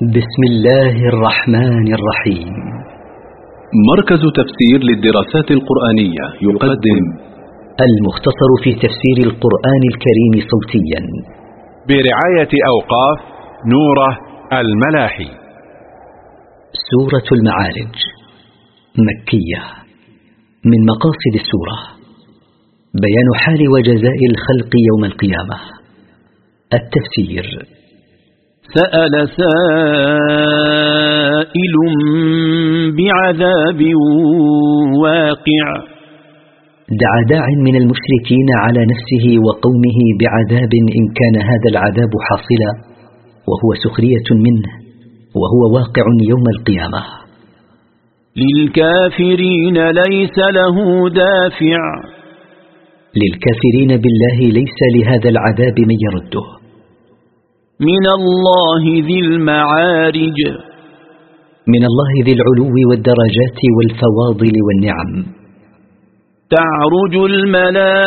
بسم الله الرحمن الرحيم. مركز تفسير للدراسات القرآنية يقدم المختصر في تفسير القرآن الكريم صوتيا. برعاية أوقاف نوره الملاحي. سورة المعارج. مكية. من مقاصد السورة. بيان حال وجزاء الخلق يوم القيامة. التفسير. سأل سائل بعذاب واقع. دعا داع من المشركين على نفسه وقومه بعذاب إن كان هذا العذاب حاصلا وهو سخرية منه وهو واقع يوم القيامة. للكافرين ليس له دافع. للكافرين بالله ليس لهذا العذاب من يرده. من الله ذي المعارج. من الله ذي العلو والدرجات والفواضل والنعم. تعرج الملائكة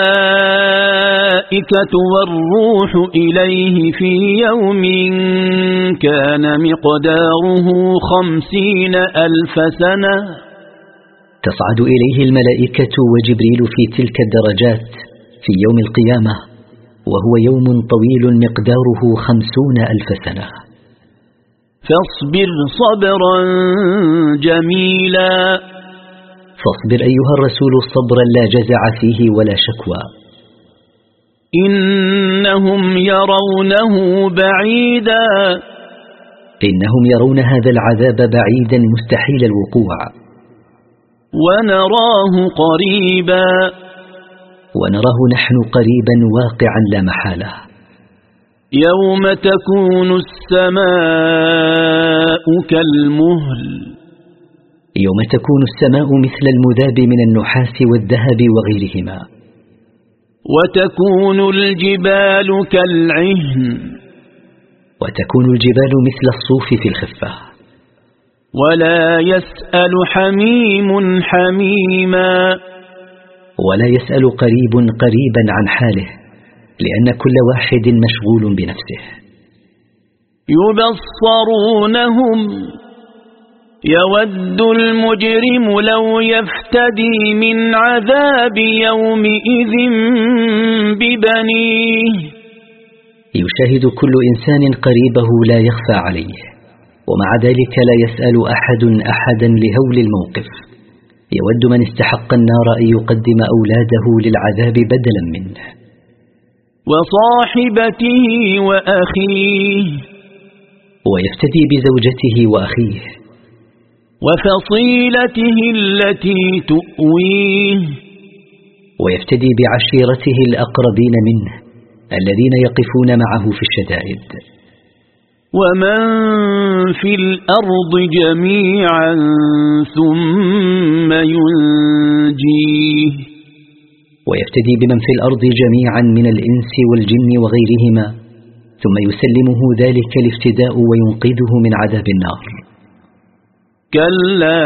والروح إليه في يوم كان مقداره خمسين ألف سنة. تصعد إليه الملائكة وجبريل في تلك الدرجات في يوم القيامة. وهو يوم طويل مقداره خمسون ألف سنة. فاصبر صبرا جميلا. فاصبر أيها الرسول صبرا لا جزع فيه ولا شكوى. إنهم يرونه بعيدا. إنهم يرون هذا العذاب بعيدا مستحيل الوقوع. ونراه قريبا. ونراه نحن قريبا واقعا لا محالة. يوم تكون السماء كالمهل. يوم تكون السماء مثل المذاب من النحاس والذهب وغيرهما. وتكون الجبال كالعهن. وتكون الجبال مثل الصوف في الخفة. ولا يسأل حميم حميما. ولا يسأل قريب قريبا عن حاله لأن كل واحد مشغول بنفسه. يبصرونهم يود المجرم لو يفتدي من عذاب يومئذ ببنيه. يشاهد كل إنسان قريبه لا يخفى عليه ومع ذلك لا يسأل أحد أحدا لهول الموقف. يود من استحق النار أن يقدم أولاده للعذاب بدلا منه. وصاحبته وأخيه. ويفتدي بزوجته وأخيه. وفصيلته التي تؤويه. ويفتدي بعشيرته الأقربين منه الذين يقفون معه في الشدائد. ومن في الأرض جميعا ثم ينجيه ويفتدي بمن في الأرض جميعا من الإنس والجن وغيرهما ثم يسلمه ذلك الافتداء وينقذه من عذاب النار. كلا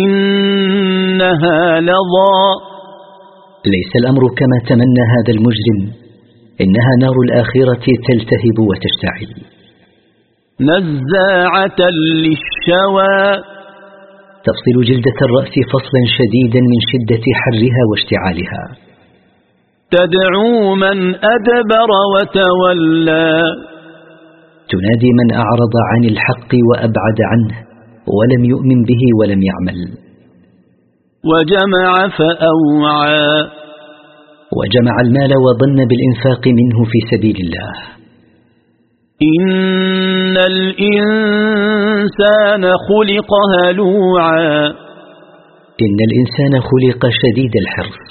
إنها لظى ليس الأمر كما تمنى هذا المجرم. إنها نار الآخرة تلتهب وتشتعل. نزاعة للشوى. تفصل جلدة الرأس فصلا شديدا من شدة حرها واشتعالها. تدعو من أدبر وتولى. تنادي من أعرض عن الحق وأبعد عنه ولم يؤمن به ولم يعمل. وجمع فأوعى. وجمع المال وظن بالإنفاق منه في سبيل الله. إن الإنسان خلق هلوعا. إن الإنسان خلق شديد الحرص.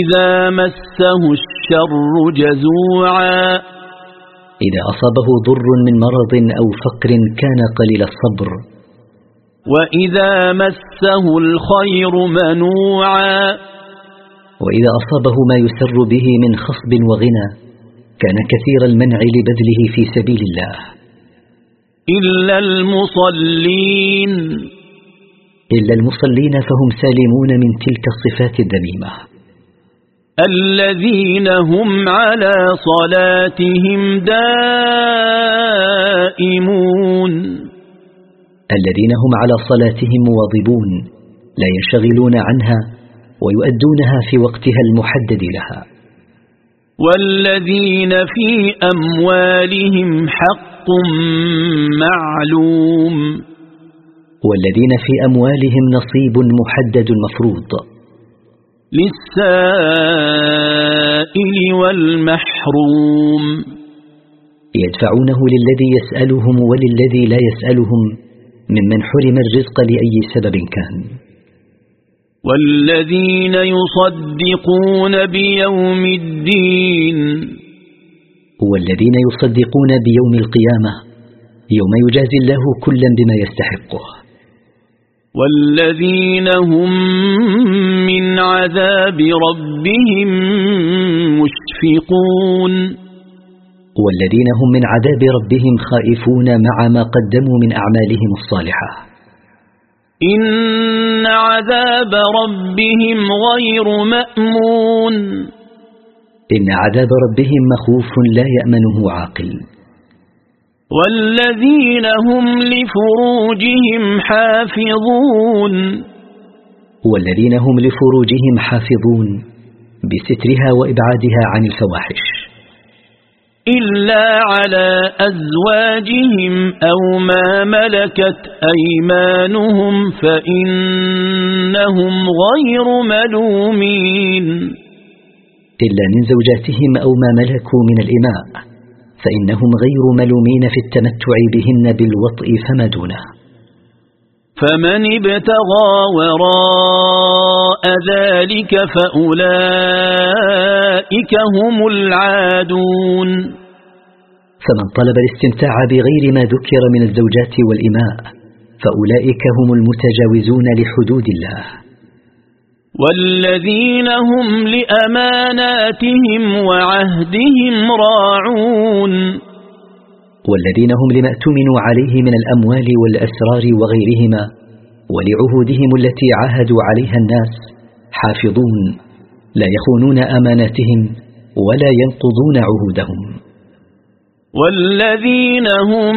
إذا مسه الشر جزوعا. إذا أصابه ضر من مرض أو فقر كان قليل الصبر. وإذا مسه الخير منوعا. وإذا أصابه ما يسر به من خصب وغنى كان كثير المنع لبذله في سبيل الله. إلا المصلين. إلا المصلين فهم سالمون من تلك الصفات الذميمة. الذين هم على صلاتهم دائمون. الذين هم على صلاتهم مواظبون لا ينشغلون عنها ويؤدونها في وقتها المحدد لها. والذين في أموالهم حق معلوم. والذين في أموالهم نصيب محدد مفروض. للسائل والمحروم. يدفعونه للذي يسألهم وللذي لا يسألهم ممن حرم الرزق لأي سبب كان. والذين يصدقون بيوم الدين. والذين يصدقون بيوم القيامة يوم يجازي الله كلا بما يستحقه. والذين هم من عذاب ربهم مشفقون. والذين هم من عذاب ربهم خائفون مع ما قدموا من أعمالهم الصالحة. إن عذاب ربهم غير مأمون. إن عذاب ربهم مخوف لا يأمنه عاقل. والذين هم لفروجهم حافظون. والذين هم لفروجهم حافظون بسترها وإبعادها عن الفواحش. إلا على أزواجهم أو ما ملكت أيمانهم فإنهم غير ملومين. إلا من زوجاتهم أو ما ملكوا من الإماء فإنهم غير ملومين في التمتع بهن بالوطء فما دونه. فمن ابتغى وراء ذلك فأولئك هم العادون. فمن طلب الاستمتاع بغير ما ذكر من الزوجات والإماء فأولئك هم المتجاوزون لحدود الله. والذين هم لأماناتهم وعهدهم راعون. والذين هم لما اؤتمنوا عليه من الأموال والأسرار وغيرهما ولعهودهم التي عاهدوا عليها الناس حافظون لا يخونون أماناتهم ولا ينقضون عهودهم. والذين هم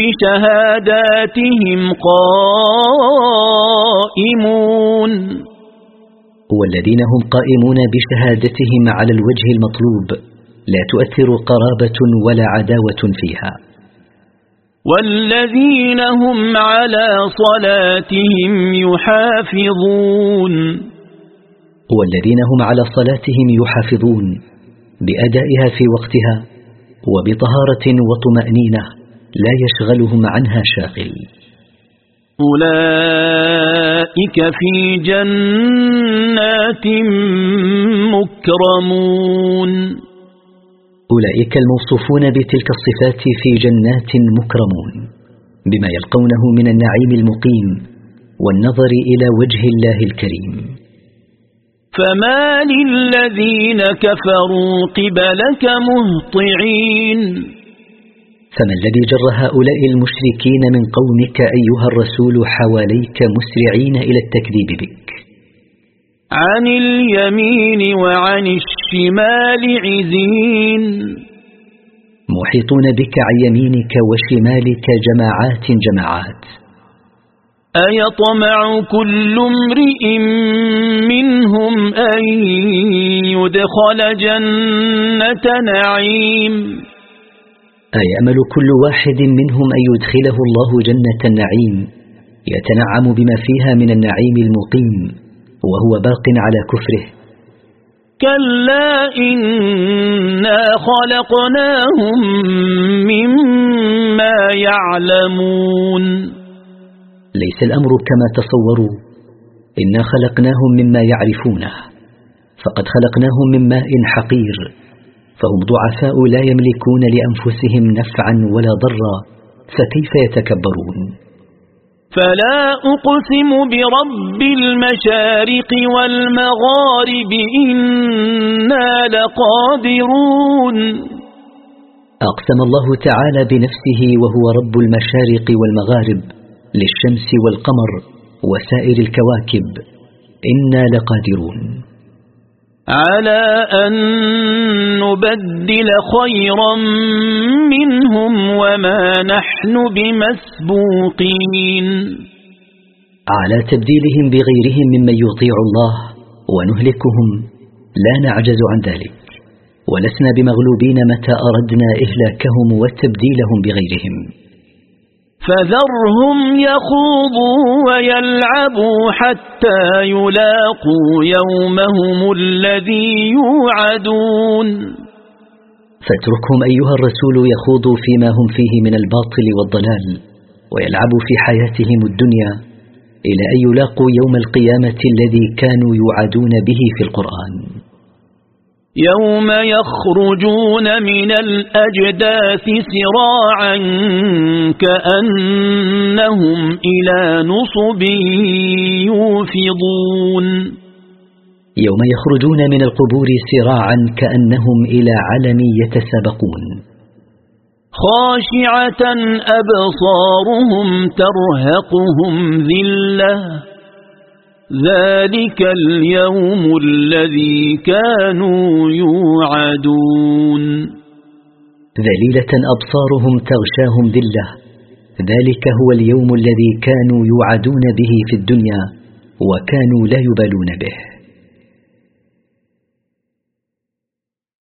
بشهاداتهم قائمون. والذين هم قائمون بشهادتهم على الوجه المطلوب لا تؤثر قرابة ولا عداوة فيها. والذين هم على صلاتهم يحافظون. والذين هم على صلاتهم يحافظون بأدائها في وقتها. وبطهارة وطمأنينة لا يشغلهم عنها شاغل. أولئك في جنات مكرمون. أولئك الموصوفون بتلك الصفات في جنات مكرمون بما يلقونه من النعيم المقيم والنظر إلى وجه الله الكريم. فما للذين كفروا قبلك مهطعين فما الذي جر هؤلاء المشركين من قومك أيها الرسول حواليك مسرعين إلى التكذيب بك؟ عن اليمين وعن الشمال عزين محيطون بك عن يمينك وشمالك جماعات جماعات أيطمع كل امرئ منهم أن يدخل جنة نعيم. أيأمل كل واحد منهم أن يدخله الله جنة النعيم يتنعم بما فيها من النعيم المقيم وهو باق على كفره. كلا إنا خلقناهم مما يعلمون. ليس الأمر كما تصوروا. إنا خلقناهم مما يعرفونه. فقد خلقناهم من ماء حقير. فهم ضعفاء لا يملكون لأنفسهم نفعا ولا ضرا. فكيف يتكبرون؟ فلا أقسم برب المشارق والمغارب إنا لقادرون. أقسم الله تعالى بنفسه وهو رب المشارق والمغارب. للشمس والقمر وسائر الكواكب. إنا لقادرون. على أن نبدل خيرا منهم وما نحن بمسبوقين. على تبديلهم بغيرهم ممن يطيع الله ونهلكهم لا نعجز عن ذلك. ولسنا بمغلوبين متى أردنا إهلاكهم وتبديلهم بغيرهم. فذرهم يخوضوا ويلعبوا حتى يلاقوا يومهم الذي يوعدون. فاتركهم أيها الرسول يخوضوا فيما هم فيه من الباطل والضلال ويلعبوا في حياتهم الدنيا إلى أن يلاقوا يوم القيامة الذي كانوا يوعدون به في القرآن. يوم يخرجون من الأجداث سراعا كأنهم إلى نصب يوفضون يوم يخرجون من القبور سراعا كأنهم إلى علم يتسابقون. خاشعة أبصارهم ترهقهم ذِلَّةٌ ذلك اليوم الذي كانوا يوعدون. ذليلة أبصارهم تغشاهم ذلة. ذلك هو اليوم الذي كانوا يوعدون به في الدنيا وكانوا لا يبالون به.